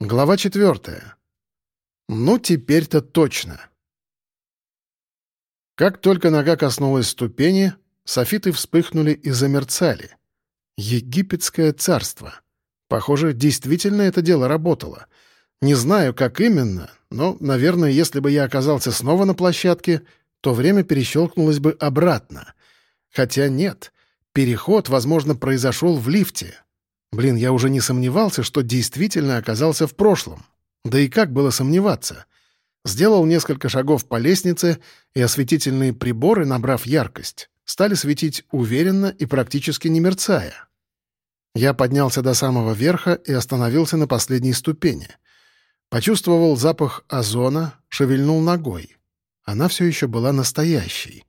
Глава четвертая. Ну, теперь-то точно. Как только нога коснулась ступени, софиты вспыхнули и замерцали. Египетское царство. Похоже, действительно это дело работало. Не знаю, как именно, но, наверное, если бы я оказался снова на площадке, то время перещелкнулось бы обратно. Хотя нет, переход, возможно, произошел в лифте — Блин, я уже не сомневался, что действительно оказался в прошлом. Да и как было сомневаться? Сделал несколько шагов по лестнице, и осветительные приборы, набрав яркость, стали светить уверенно и практически не мерцая. Я поднялся до самого верха и остановился на последней ступени. Почувствовал запах озона, шевельнул ногой. Она все еще была настоящей.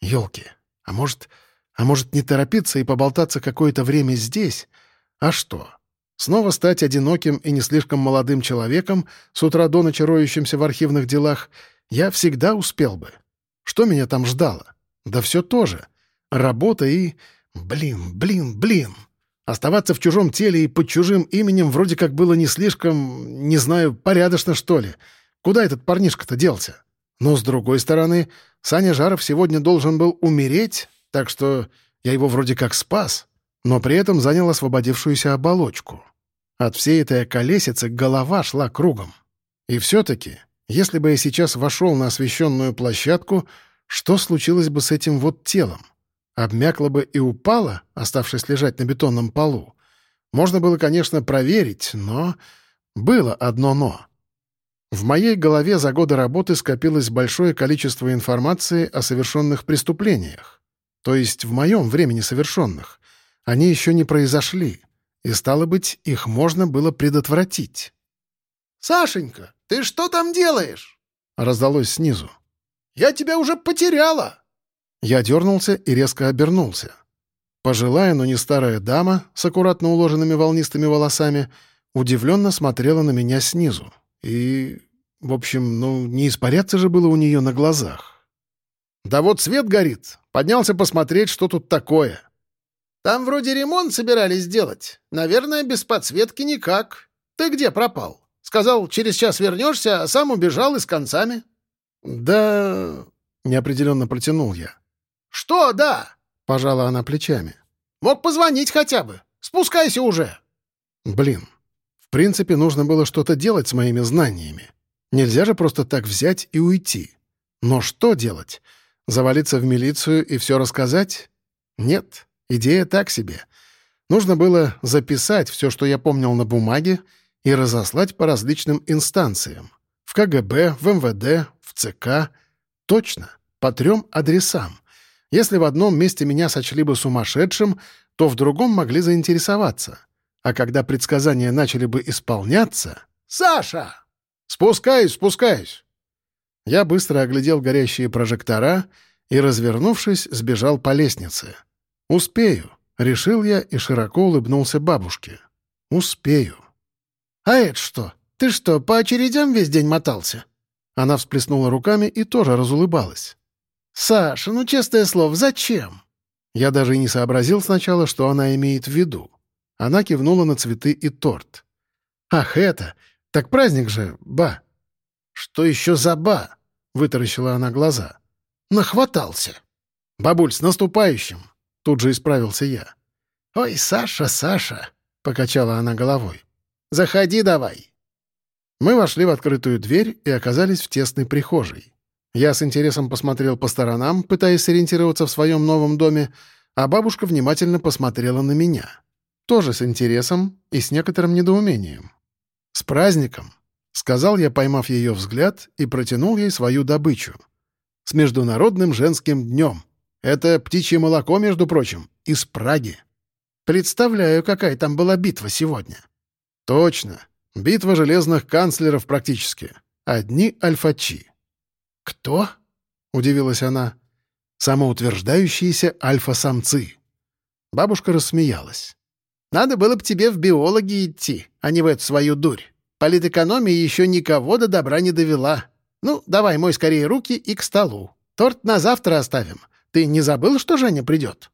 Ёлки, а может, а может не торопиться и поболтаться какое-то время здесь — а что? Снова стать одиноким и не слишком молодым человеком, с утра до ночи роющимся в архивных делах, я всегда успел бы. Что меня там ждало? Да все то же. Работа и... Блин, блин, блин. Оставаться в чужом теле и под чужим именем вроде как было не слишком, не знаю, порядочно, что ли. Куда этот парнишка-то делся? Но, с другой стороны, Саня Жаров сегодня должен был умереть, так что я его вроде как спас но при этом занял освободившуюся оболочку. От всей этой колесицы голова шла кругом. И все-таки, если бы я сейчас вошел на освещенную площадку, что случилось бы с этим вот телом? Обмякло бы и упало, оставшись лежать на бетонном полу? Можно было, конечно, проверить, но... Было одно «но». В моей голове за годы работы скопилось большое количество информации о совершенных преступлениях. То есть в моем времени совершенных. Они еще не произошли, и, стало быть, их можно было предотвратить. «Сашенька, ты что там делаешь?» — раздалось снизу. «Я тебя уже потеряла!» Я дернулся и резко обернулся. Пожилая, но не старая дама с аккуратно уложенными волнистыми волосами удивленно смотрела на меня снизу. И, в общем, ну, не испаряться же было у нее на глазах. «Да вот свет горит. Поднялся посмотреть, что тут такое», там вроде ремонт собирались сделать. Наверное, без подсветки никак. Ты где пропал? Сказал, через час вернешься, а сам убежал и с концами». «Да...» — неопределенно протянул я. «Что «да»?» — пожала она плечами. «Мог позвонить хотя бы. Спускайся уже». «Блин, в принципе, нужно было что-то делать с моими знаниями. Нельзя же просто так взять и уйти. Но что делать? Завалиться в милицию и все рассказать? Нет. Идея так себе. Нужно было записать все, что я помнил на бумаге, и разослать по различным инстанциям. В КГБ, в МВД, в ЦК. Точно, по трем адресам. Если в одном месте меня сочли бы сумасшедшим, то в другом могли заинтересоваться. А когда предсказания начали бы исполняться... «Саша!» «Спускаюсь, спускаюсь!» Я быстро оглядел горящие прожектора и, развернувшись, сбежал по лестнице. «Успею», — решил я и широко улыбнулся бабушке. «Успею». «А это что? Ты что, по очередям весь день мотался?» Она всплеснула руками и тоже разулыбалась. «Саша, ну, честное слово, зачем?» Я даже и не сообразил сначала, что она имеет в виду. Она кивнула на цветы и торт. «Ах, это! Так праздник же, ба!» «Что еще за ба?» — вытаращила она глаза. «Нахватался!» «Бабуль, с наступающим!» Тут же исправился я. «Ой, Саша, Саша!» — покачала она головой. «Заходи давай!» Мы вошли в открытую дверь и оказались в тесной прихожей. Я с интересом посмотрел по сторонам, пытаясь сориентироваться в своем новом доме, а бабушка внимательно посмотрела на меня. Тоже с интересом и с некоторым недоумением. «С праздником!» — сказал я, поймав ее взгляд, и протянул ей свою добычу. «С Международным женским днем!» Это птичье молоко, между прочим, из Праги. Представляю, какая там была битва сегодня. Точно. Битва железных канцлеров практически. Одни альфачи. Кто? Удивилась она. Самоутверждающиеся альфа-самцы. Бабушка рассмеялась. «Надо было бы тебе в биологи идти, а не в эту свою дурь. Политэкономия еще никого до добра не довела. Ну, давай мой скорее руки и к столу. Торт на завтра оставим. Ты не забыл, что Женя придет?»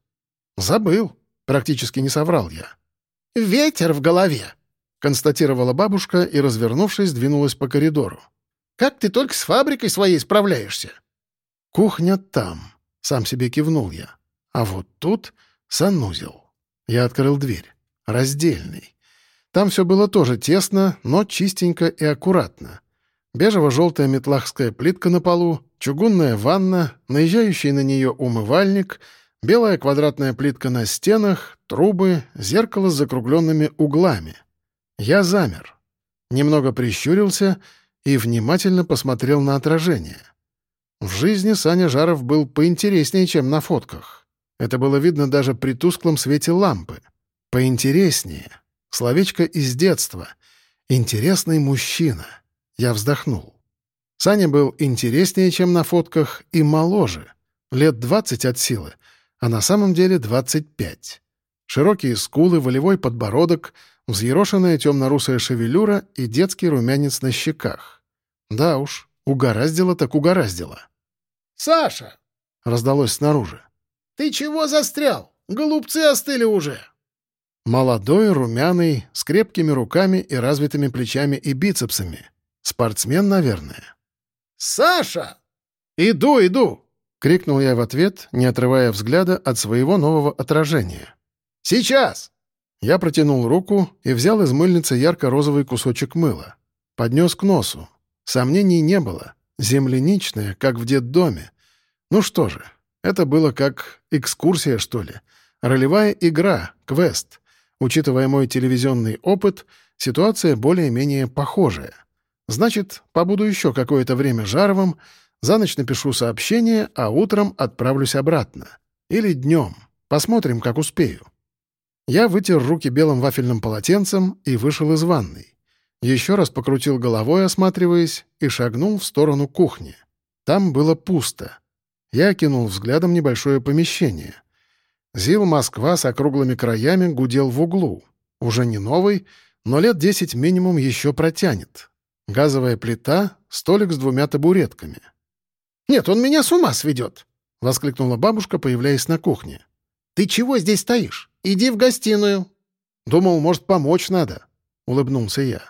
«Забыл», — практически не соврал я. «Ветер в голове», — констатировала бабушка и, развернувшись, двинулась по коридору. «Как ты только с фабрикой своей справляешься?» «Кухня там», — сам себе кивнул я. «А вот тут санузел». Я открыл дверь. Раздельный. Там все было тоже тесно, но чистенько и аккуратно. Бежево-желтая метлахская плитка на полу, чугунная ванна, наезжающий на нее умывальник, белая квадратная плитка на стенах, трубы, зеркало с закругленными углами. Я замер. Немного прищурился и внимательно посмотрел на отражение. В жизни Саня Жаров был поинтереснее, чем на фотках. Это было видно даже при тусклом свете лампы. Поинтереснее. Словечко из детства. Интересный мужчина. Я вздохнул. Саня был интереснее, чем на фотках, и моложе. Лет двадцать от силы, а на самом деле двадцать пять. Широкие скулы, волевой подбородок, взъерошенная темно-русая шевелюра и детский румянец на щеках. Да уж, угораздило так угораздило. «Саша!» — раздалось снаружи. «Ты чего застрял? Голубцы остыли уже!» Молодой, румяный, с крепкими руками и развитыми плечами и бицепсами. Спортсмен, наверное. «Саша!» «Иду, иду!» — крикнул я в ответ, не отрывая взгляда от своего нового отражения. «Сейчас!» Я протянул руку и взял из мыльницы ярко-розовый кусочек мыла. Поднес к носу. Сомнений не было. Земляничное, как в детдоме. Ну что же, это было как экскурсия, что ли. Ролевая игра, квест. Учитывая мой телевизионный опыт, ситуация более-менее похожая. Значит, побуду еще какое-то время Жаровым, за ночь напишу сообщение, а утром отправлюсь обратно. Или днем. Посмотрим, как успею. Я вытер руки белым вафельным полотенцем и вышел из ванной. Еще раз покрутил головой, осматриваясь, и шагнул в сторону кухни. Там было пусто. Я кинул взглядом небольшое помещение. ЗИЛ «Москва» с округлыми краями гудел в углу. Уже не новый, но лет десять минимум еще протянет. Газовая плита, столик с двумя табуретками. «Нет, он меня с ума сведет!» — воскликнула бабушка, появляясь на кухне. «Ты чего здесь стоишь? Иди в гостиную!» «Думал, может, помочь надо», — улыбнулся я.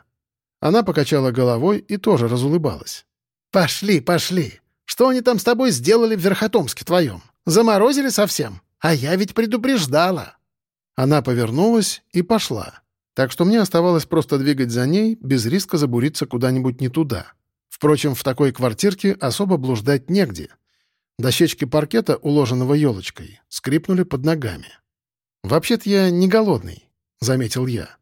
Она покачала головой и тоже разулыбалась. «Пошли, пошли! Что они там с тобой сделали в Верхотомске твоем? Заморозили совсем?» А я ведь предупреждала!» Она повернулась и пошла. Так что мне оставалось просто двигать за ней, без риска забуриться куда-нибудь не туда. Впрочем, в такой квартирке особо блуждать негде. Дощечки паркета, уложенного елочкой, скрипнули под ногами. «Вообще-то я не голодный», — заметил я.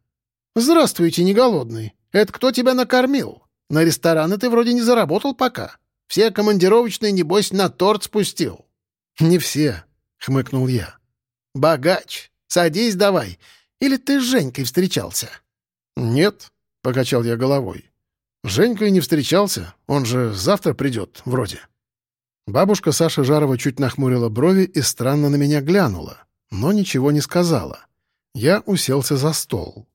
«Здравствуйте, не голодный. Это кто тебя накормил? На рестораны ты вроде не заработал пока. Все командировочные, небось, на торт спустил». «Не все», — хмыкнул я. «Богач, садись давай. Или ты с Женькой встречался?» «Нет», — покачал я головой. «Женькой не встречался, он же завтра придет, вроде». Бабушка Саша Жарова чуть нахмурила брови и странно на меня глянула, но ничего не сказала. Я уселся за стол.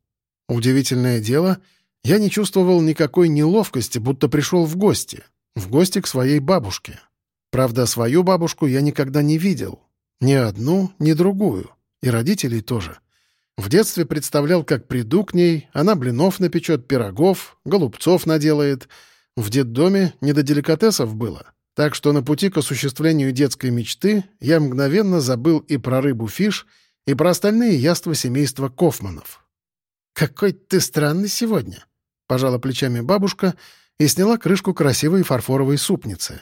Удивительное дело, я не чувствовал никакой неловкости, будто пришел в гости. В гости к своей бабушке. Правда, свою бабушку я никогда не видел, ни одну, ни другую. И родителей тоже. В детстве представлял, как приду к ней, она блинов напечет, пирогов, голубцов наделает. В детдоме не до деликатесов было. Так что на пути к осуществлению детской мечты я мгновенно забыл и про рыбу-фиш, и про остальные яства семейства Кофманов. «Какой ты странный сегодня», — пожала плечами бабушка и сняла крышку красивой фарфоровой супницы.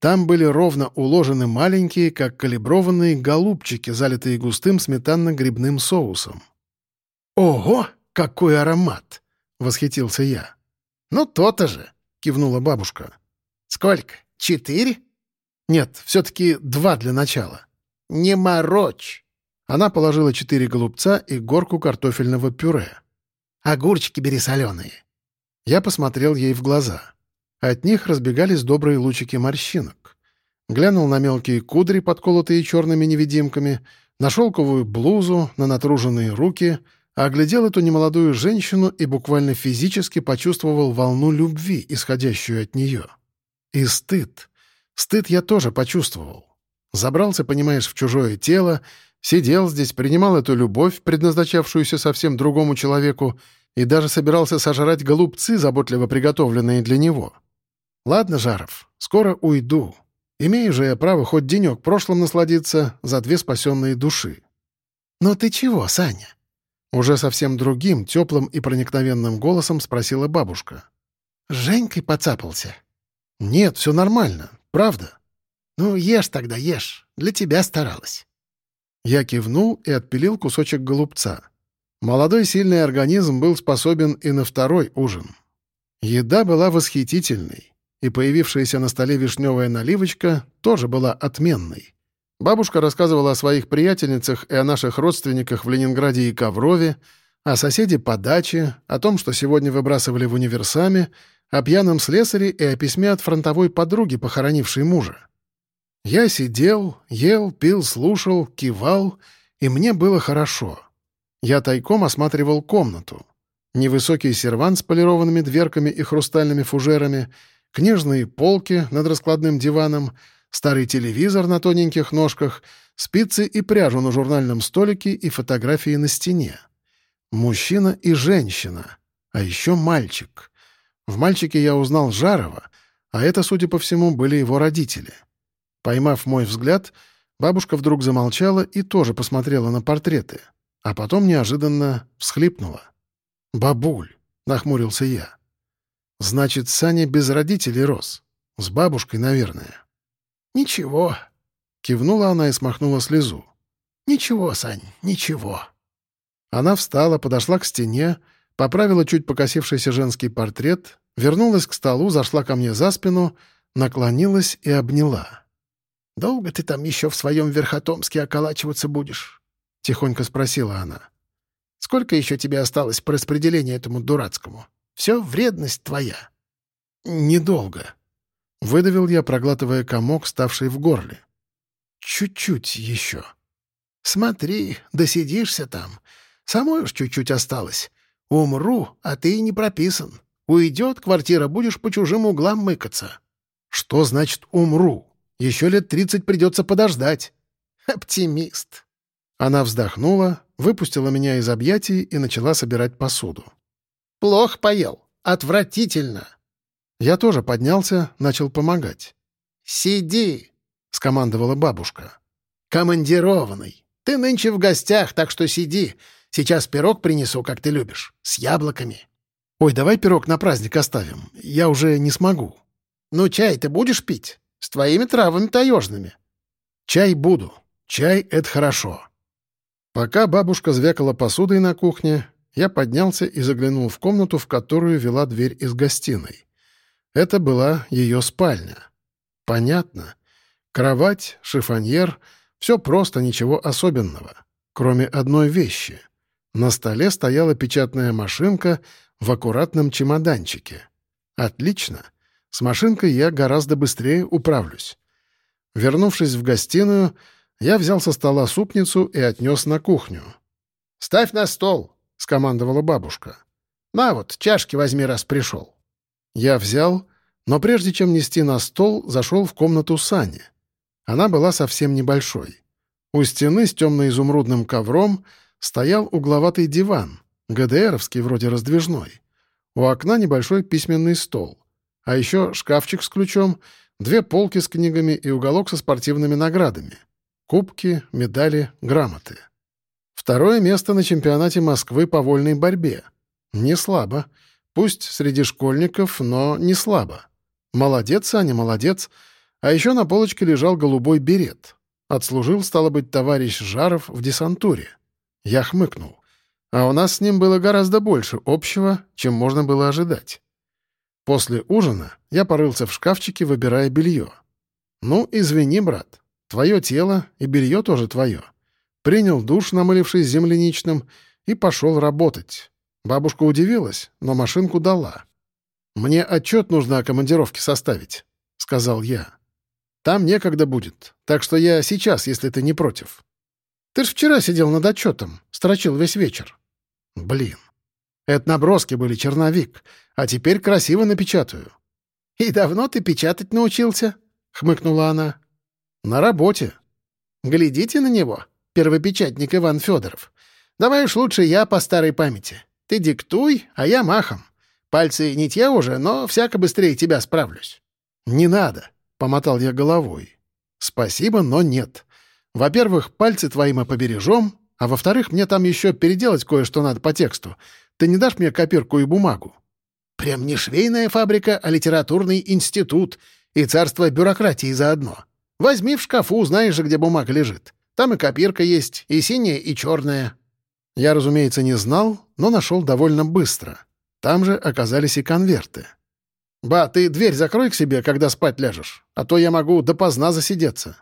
Там были ровно уложены маленькие, как калиброванные голубчики, залитые густым сметанно-грибным соусом. «Ого, какой аромат!» — восхитился я. «Ну, то-то же!» — кивнула бабушка. «Сколько? Четыре?» «Нет, все-таки два для начала». «Не морочь!» Она положила четыре голубца и горку картофельного пюре. «Огурчики бери соленые». Я посмотрел ей в глаза. От них разбегались добрые лучики морщинок. Глянул на мелкие кудри, подколотые черными невидимками, на шелковую блузу, на натруженные руки, оглядел эту немолодую женщину и буквально физически почувствовал волну любви, исходящую от нее. И стыд. Стыд я тоже почувствовал. Забрался, понимаешь, в чужое тело, сидел здесь, принимал эту любовь, предназначавшуюся совсем другому человеку, и даже собирался сожрать голубцы, заботливо приготовленные для него. Ладно, Жаров, скоро уйду. Имею же я право хоть денек прошлым насладиться за две спасенные души. «Но ты чего, Саня?» Уже совсем другим, теплым и проникновенным голосом спросила бабушка. «С Женькой поцапался?» «Нет, все нормально, правда». «Ну, ешь тогда, ешь. Для тебя старалась». Я кивнул и отпилил кусочек голубца. Молодой сильный организм был способен и на второй ужин. Еда была восхитительной, и появившаяся на столе вишневая наливочка тоже была отменной. Бабушка рассказывала о своих приятельницах и о наших родственниках в Ленинграде и Коврове, о соседе по даче, о том, что сегодня выбрасывали в универсаме, о пьяном слесаре и о письме от фронтовой подруги, похоронившей мужа. Я сидел, ел, пил, слушал, кивал, и мне было хорошо. Я тайком осматривал комнату. Невысокий сервант с полированными дверками и хрустальными фужерами, книжные полки над раскладным диваном — старый телевизор на тоненьких ножках, спицы и пряжу на журнальном столике и фотографии на стене. Мужчина и женщина, а еще мальчик. В мальчике я узнал Жарова, а это, судя по всему, были его родители. Поймав мой взгляд, бабушка вдруг замолчала и тоже посмотрела на портреты, а потом неожиданно всхлипнула. «Бабуль!» — нахмурился я. «Значит, Саня без родителей рос. С бабушкой, наверное». «Ничего», — кивнула она и смахнула слезу. «Ничего, Сань, ничего». Она встала, подошла к стене, поправила чуть покосившийся женский портрет, вернулась к столу, зашла ко мне за спину, наклонилась и обняла. «Долго ты там еще в своем Верхотомске околачиваться будешь?» — тихонько спросила она. «Сколько еще тебе осталось по распределению этому дурацкому? Все вредность твоя». «Недолго», Выдавил я, проглатывая комок, ставший в горле. «Чуть-чуть еще». «Смотри, досидишься там. Самой уж чуть-чуть осталось. Умру, а ты не прописан. Уйдет квартира, будешь по чужим углам мыкаться». «Что значит «умру»? Еще лет тридцать придется подождать». «Оптимист». Она вздохнула, выпустила меня из объятий и начала собирать посуду. «Плохо поел. Отвратительно. Я тоже поднялся, начал помогать. «Сиди!» — скомандовала бабушка. «Командированный. Ты нынче в гостях, так что сиди. Сейчас пирог принесу, как ты любишь, с яблоками». «Ой, давай пирог на праздник оставим. Я уже не смогу». «Ну, чай ты будешь пить? С твоими травами таежными». «Чай буду. Чай — это хорошо». Пока бабушка звякала посудой на кухне, я поднялся и заглянул в комнату, в которую вела дверь из гостиной. Это была ее спальня. Понятно. Кровать, шифоньер — все просто, ничего особенного. Кроме одной вещи. На столе стояла печатная машинка в аккуратном чемоданчике. Отлично. С машинкой я гораздо быстрее управлюсь. Вернувшись в гостиную, я взял со стола супницу и отнес на кухню. «Ставь на стол», — скомандовала бабушка. «На вот, чашки возьми, раз пришел». Я взял, но прежде чем нести на стол, зашел в комнату Сани. Она была совсем небольшой. У стены с темно-изумрудным ковром стоял угловатый диван, ГДРовский вроде раздвижной. У окна небольшой письменный стол. А еще шкафчик с ключом, две полки с книгами и уголок со спортивными наградами. Кубки, медали, грамоты. Второе место на чемпионате Москвы по вольной борьбе. Не слабо. Пусть среди школьников, но не слабо. Молодец, Аня, молодец. А еще на полочке лежал голубой берет. Отслужил, стало быть, товарищ Жаров в десантуре. Я хмыкнул. А у нас с ним было гораздо больше общего, чем можно было ожидать. После ужина я порылся в шкафчике, выбирая белье. «Ну, извини, брат, твое тело и белье тоже твое». Принял душ, намылившись земляничным, и пошел работать. Бабушка удивилась, но машинку дала. «Мне отчет нужно о командировке составить», — сказал я. «Там некогда будет, так что я сейчас, если ты не против». «Ты ж вчера сидел над отчетом, строчил весь вечер». «Блин. Это наброски были, черновик, а теперь красиво напечатаю». «И давно ты печатать научился?» — хмыкнула она. «На работе». «Глядите на него, первопечатник Иван Федоров. Давай уж лучше я по старой памяти. Ты диктуй, а я махом. Пальцы не те уже, но всяко быстрее тебя справлюсь». «Не надо», — помотал я головой. «Спасибо, но нет. Во-первых, пальцы твои мы побережем, а во-вторых, мне там еще переделать кое-что надо по тексту. Ты не дашь мне копирку и бумагу?» «Прям не швейная фабрика, а литературный институт и царство бюрократии заодно. Возьми в шкафу, знаешь же, где бумага лежит. Там и копирка есть, и синяя, и черная». Я, разумеется, не знал, но нашел довольно быстро. Там же оказались и конверты. «Ба, ты дверь закрой к себе, когда спать ляжешь, а то я могу допоздна засидеться».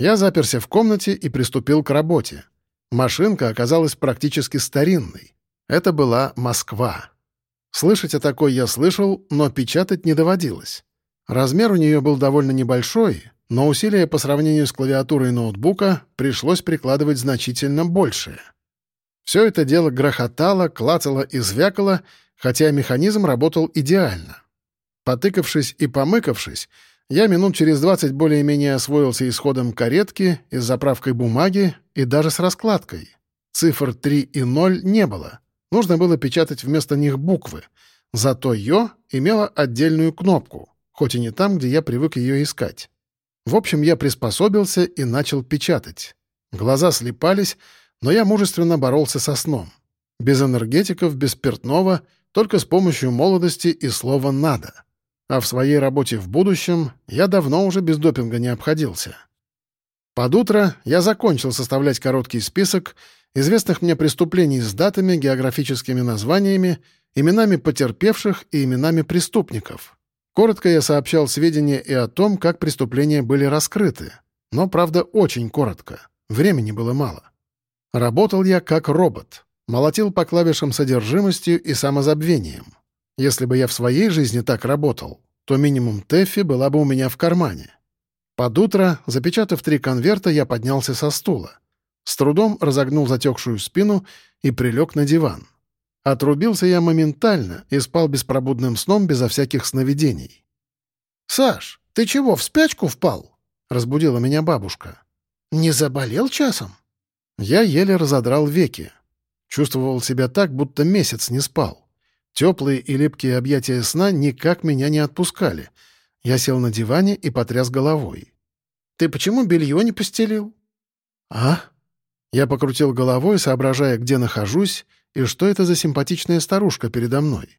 Я заперся в комнате и приступил к работе. Машинка оказалась практически старинной. Это была Москва. Слышать о такой я слышал, но печатать не доводилось. Размер у нее был довольно небольшой, но усилия по сравнению с клавиатурой ноутбука пришлось прикладывать значительно большее. Все это дело грохотало, клацало и звякало, хотя механизм работал идеально. Потыкавшись и помыкавшись, я минут через двадцать более-менее освоился исходом каретки, и с заправкой бумаги и даже с раскладкой. Цифр 3 и 0 не было. Нужно было печатать вместо них буквы. Зато «ё» имела отдельную кнопку, хоть и не там, где я привык ее искать. В общем, я приспособился и начал печатать. Глаза слепались, но я мужественно боролся со сном. Без энергетиков, без спиртного, только с помощью молодости и слова «надо». А в своей работе в будущем я давно уже без допинга не обходился. Под утро я закончил составлять короткий список известных мне преступлений с датами, географическими названиями, именами потерпевших и именами преступников. Коротко я сообщал сведения и о том, как преступления были раскрыты. Но, правда, очень коротко. Времени было мало. Работал я как робот. Молотил по клавишам содержимостью и самозабвением. Если бы я в своей жизни так работал, то минимум Тэффи была бы у меня в кармане. Под утро, запечатав три конверта, я поднялся со стула. С трудом разогнул затекшую спину и прилег на диван. Отрубился я моментально и спал беспробудным сном безо всяких сновидений. «Саш, ты чего, в спячку впал?» — разбудила меня бабушка. «Не заболел часом?» Я еле разодрал веки. Чувствовал себя так, будто месяц не спал. Теплые и липкие объятия сна никак меня не отпускали. Я сел на диване и потряс головой. «Ты почему белье не постелил?» «А?» Я покрутил головой, соображая, где нахожусь, и что это за симпатичная старушка передо мной.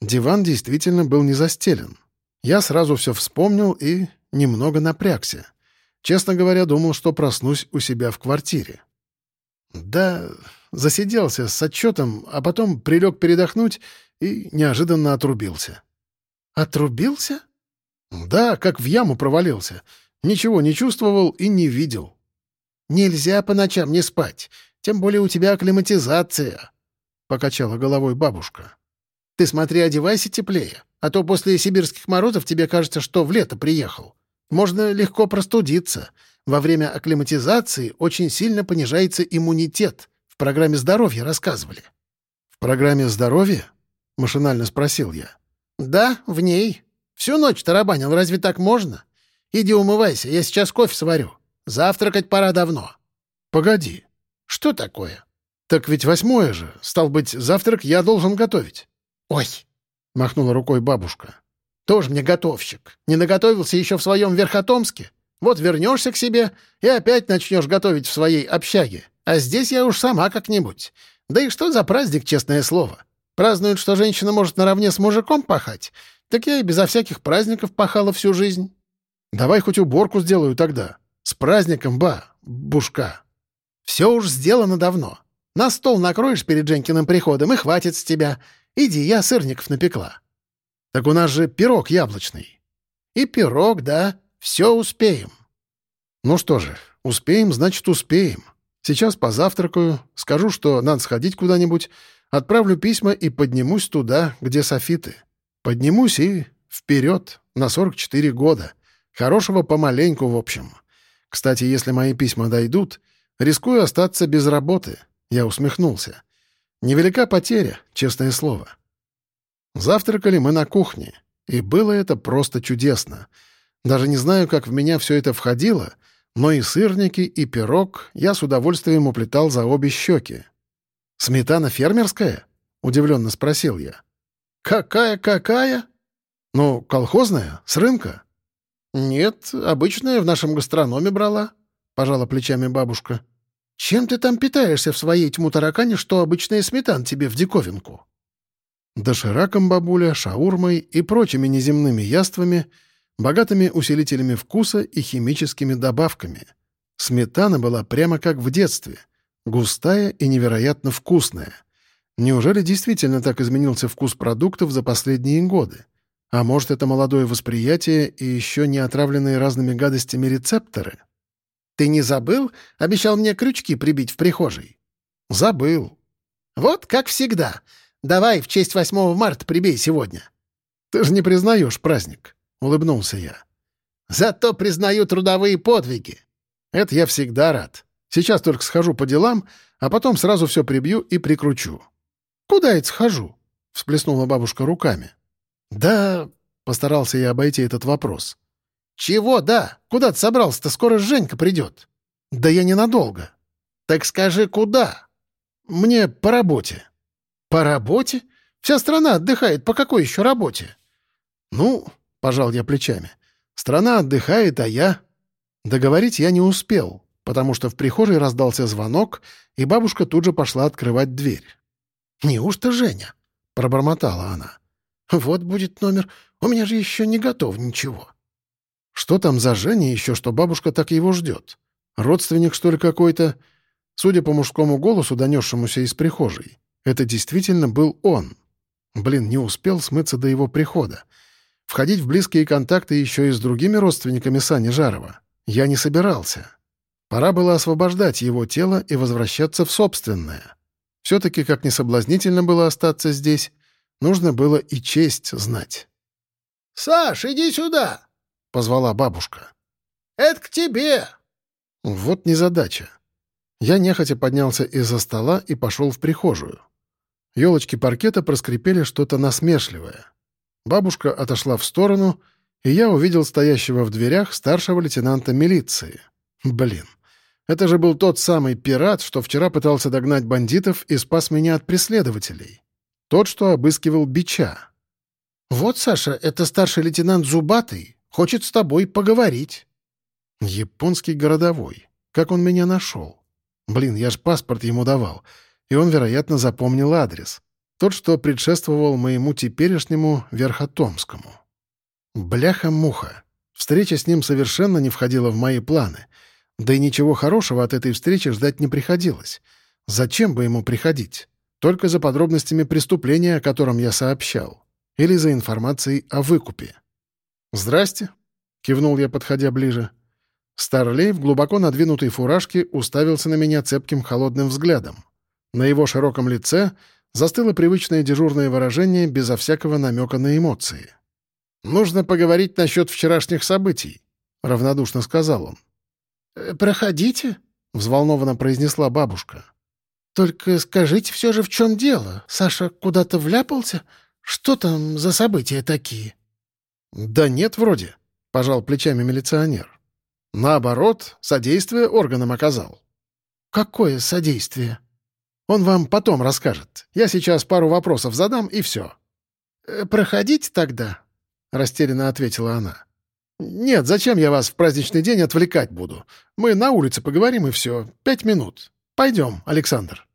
Диван действительно был не застелен. Я сразу все вспомнил и немного напрягся. Честно говоря, думал, что проснусь у себя в квартире. Да, засиделся с отчетом, а потом прилег передохнуть и неожиданно отрубился. «Отрубился?» «Да, как в яму провалился. Ничего не чувствовал и не видел». «Нельзя по ночам не спать, тем более у тебя акклиматизация», — покачала головой бабушка. «Ты смотри, одевайся теплее, а то после сибирских морозов тебе кажется, что в лето приехал. Можно легко простудиться. Во время акклиматизации очень сильно понижается иммунитет. В программе здоровья рассказывали». «В программе здоровья?» машинально спросил я. «Да, в ней. Всю ночь тарабанил, разве так можно? Иди умывайся, я сейчас кофе сварю. Завтракать пора давно». «Погоди». «Что такое?» «Так ведь восьмое же. Стал быть, завтрак я должен готовить». «Ой!» — махнула рукой бабушка. «Тоже мне готовщик. Не наготовился еще в своем Верхотомске? Вот вернешься к себе и опять начнешь готовить в своей общаге. А здесь я уж сама как-нибудь. Да и что за праздник, честное слово? Празднуют, что женщина может наравне с мужиком пахать. Так я и безо всяких праздников пахала всю жизнь. Давай хоть уборку сделаю тогда. С праздником, ба, бушка. Все уж сделано давно. На стол накроешь перед Женькиным приходом, и хватит с тебя. Иди, я сырников напекла. Так у нас же пирог яблочный. И пирог, да. Все успеем. Ну что же, успеем, значит, успеем. Сейчас позавтракаю, скажу, что надо сходить куда-нибудь, Отправлю письма и поднимусь туда, где софиты. Поднимусь и вперед на 44 года. Хорошего помаленьку, в общем. Кстати, если мои письма дойдут, рискую остаться без работы. Я усмехнулся. Невелика потеря, честное слово. Завтракали мы на кухне, и было это просто чудесно. Даже не знаю, как в меня все это входило, но и сырники, и пирог я с удовольствием уплетал за обе щеки. «Сметана фермерская?» — удивленно спросил я. «Какая-какая?» «Ну, колхозная, с рынка». «Нет, обычная в нашем гастрономе брала», — пожала плечами бабушка. «Чем ты там питаешься в своей тьму таракане, что обычная сметан тебе в диковинку?» Дошираком бабуля, шаурмой и прочими неземными яствами, богатыми усилителями вкуса и химическими добавками. Сметана была прямо как в детстве, густая и невероятно вкусная. Неужели действительно так изменился вкус продуктов за последние годы? А может, это молодое восприятие и еще не отравленные разными гадостями рецепторы? «Ты не забыл? Обещал мне крючки прибить в прихожей». «Забыл». «Вот как всегда. Давай в честь 8 марта прибей сегодня». «Ты же не признаешь праздник», — улыбнулся я. «Зато признаю трудовые подвиги». «Это я всегда рад. Сейчас только схожу по делам, а потом сразу все прибью и прикручу». «Куда это схожу?» — всплеснула бабушка руками. «Да...» — постарался я обойти этот вопрос. «Чего да? Куда ты собрался-то? Скоро Женька придет». «Да я ненадолго». «Так скажи, куда?» «Мне по работе». «По работе? Вся страна отдыхает. По какой еще работе?» «Ну...» — пожал я плечами. «Страна отдыхает, а я...» Договорить я не успел, потому что в прихожей раздался звонок, и бабушка тут же пошла открывать дверь. «Неужто Женя?» — пробормотала она. «Вот будет номер. У меня же еще не готов ничего». Что там за Женя еще, что бабушка так его ждет? Родственник, что ли, какой-то? Судя по мужскому голосу, донесшемуся из прихожей, это действительно был он. Блин, не успел смыться до его прихода. Входить в близкие контакты еще и с другими родственниками Сани Жарова я не собирался. Пора было освобождать его тело и возвращаться в собственное. Все-таки, как не соблазнительно было остаться здесь, нужно было и честь знать. «Саш, иди сюда!» — позвала бабушка. «Это к тебе!» Вот незадача. Я нехотя поднялся из-за стола и пошел в прихожую. Елочки паркета проскрипели что-то насмешливое. Бабушка отошла в сторону, и я увидел стоящего в дверях старшего лейтенанта милиции. Блин, это же был тот самый пират, что вчера пытался догнать бандитов и спас меня от преследователей. Тот, что обыскивал бича. «Вот, Саша, это старший лейтенант Зубатый. Хочет с тобой поговорить». Японский городовой. Как он меня нашел? Блин, я ж паспорт ему давал. И он, вероятно, запомнил адрес. Тот, что предшествовал моему теперешнему Верхотомскому. Бляха-муха. Встреча с ним совершенно не входила в мои планы — да и ничего хорошего от этой встречи ждать не приходилось. Зачем бы ему приходить? Только за подробностями преступления, о котором я сообщал. Или за информацией о выкупе. «Здрасте», — кивнул я, подходя ближе. Старлей в глубоко надвинутой фуражке уставился на меня цепким холодным взглядом. На его широком лице застыло привычное дежурное выражение безо всякого намека на эмоции. «Нужно поговорить насчет вчерашних событий», — равнодушно сказал он. Э, «Проходите», — взволнованно произнесла бабушка. «Только скажите все же, в чем дело? Саша куда-то вляпался? Что там за события такие?» «Да нет, вроде», — пожал плечами милиционер. «Наоборот, содействие органам оказал». «Какое содействие?» «Он вам потом расскажет. Я сейчас пару вопросов задам, и все». «Э, «Проходите тогда», — растерянно ответила она. «Нет, зачем я вас в праздничный день отвлекать буду? Мы на улице поговорим, и все. Пять минут. Пойдем, Александр».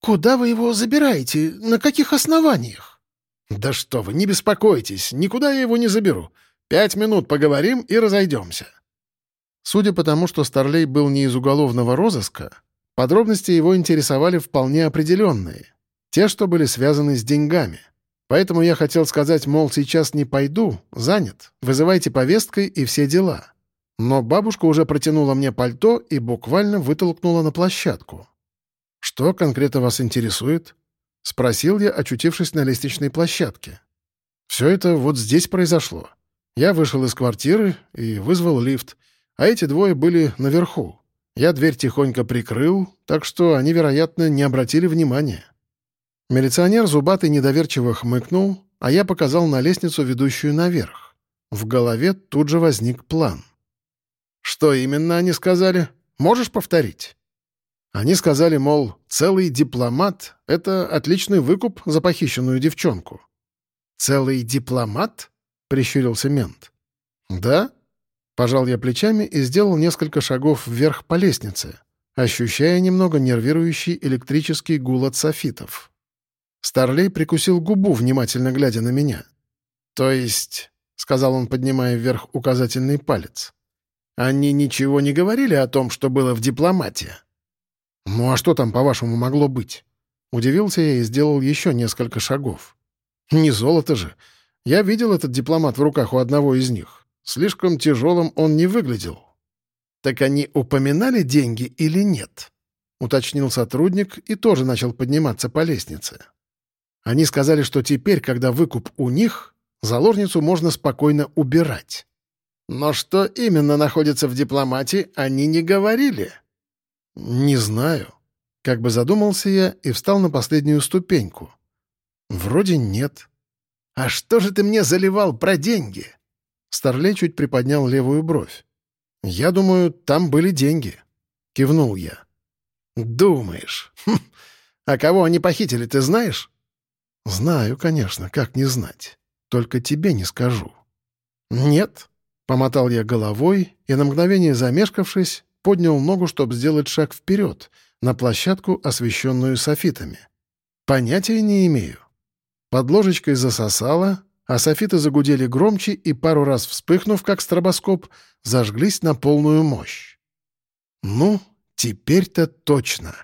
«Куда вы его забираете? На каких основаниях?» «Да что вы, не беспокойтесь, никуда я его не заберу. Пять минут поговорим и разойдемся». Судя по тому, что Старлей был не из уголовного розыска, подробности его интересовали вполне определенные. Те, что были связаны с деньгами. Поэтому я хотел сказать, мол, сейчас не пойду, занят, вызывайте повесткой и все дела. Но бабушка уже протянула мне пальто и буквально вытолкнула на площадку. «Что конкретно вас интересует?» — спросил я, очутившись на лестничной площадке. «Все это вот здесь произошло. Я вышел из квартиры и вызвал лифт, а эти двое были наверху. Я дверь тихонько прикрыл, так что они, вероятно, не обратили внимания. Милиционер зубатый недоверчиво хмыкнул, а я показал на лестницу, ведущую наверх. В голове тут же возник план. «Что именно они сказали? Можешь повторить?» Они сказали, мол, целый дипломат — это отличный выкуп за похищенную девчонку. «Целый дипломат?» — прищурился мент. «Да?» — пожал я плечами и сделал несколько шагов вверх по лестнице, ощущая немного нервирующий электрический гул от софитов. Старлей прикусил губу, внимательно глядя на меня. «То есть...» — сказал он, поднимая вверх указательный палец. «Они ничего не говорили о том, что было в дипломате?» «Ну а что там, по-вашему, могло быть?» Удивился я и сделал еще несколько шагов. «Не золото же. Я видел этот дипломат в руках у одного из них. Слишком тяжелым он не выглядел». «Так они упоминали деньги или нет?» — уточнил сотрудник и тоже начал подниматься по лестнице. Они сказали, что теперь, когда выкуп у них, заложницу можно спокойно убирать. Но что именно находится в дипломате, они не говорили. «Не знаю». Как бы задумался я и встал на последнюю ступеньку. «Вроде нет». «А что же ты мне заливал про деньги?» Старлей чуть приподнял левую бровь. «Я думаю, там были деньги», — кивнул я. «Думаешь? Хм. А кого они похитили, ты знаешь?» «Знаю, конечно, как не знать. Только тебе не скажу». «Нет», — помотал я головой и, на мгновение замешкавшись, поднял ногу, чтобы сделать шаг вперед, на площадку, освещенную софитами. Понятия не имею. Под ложечкой засосало, а софиты загудели громче и, пару раз вспыхнув, как стробоскоп, зажглись на полную мощь. «Ну, теперь-то точно!»